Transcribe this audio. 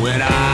When I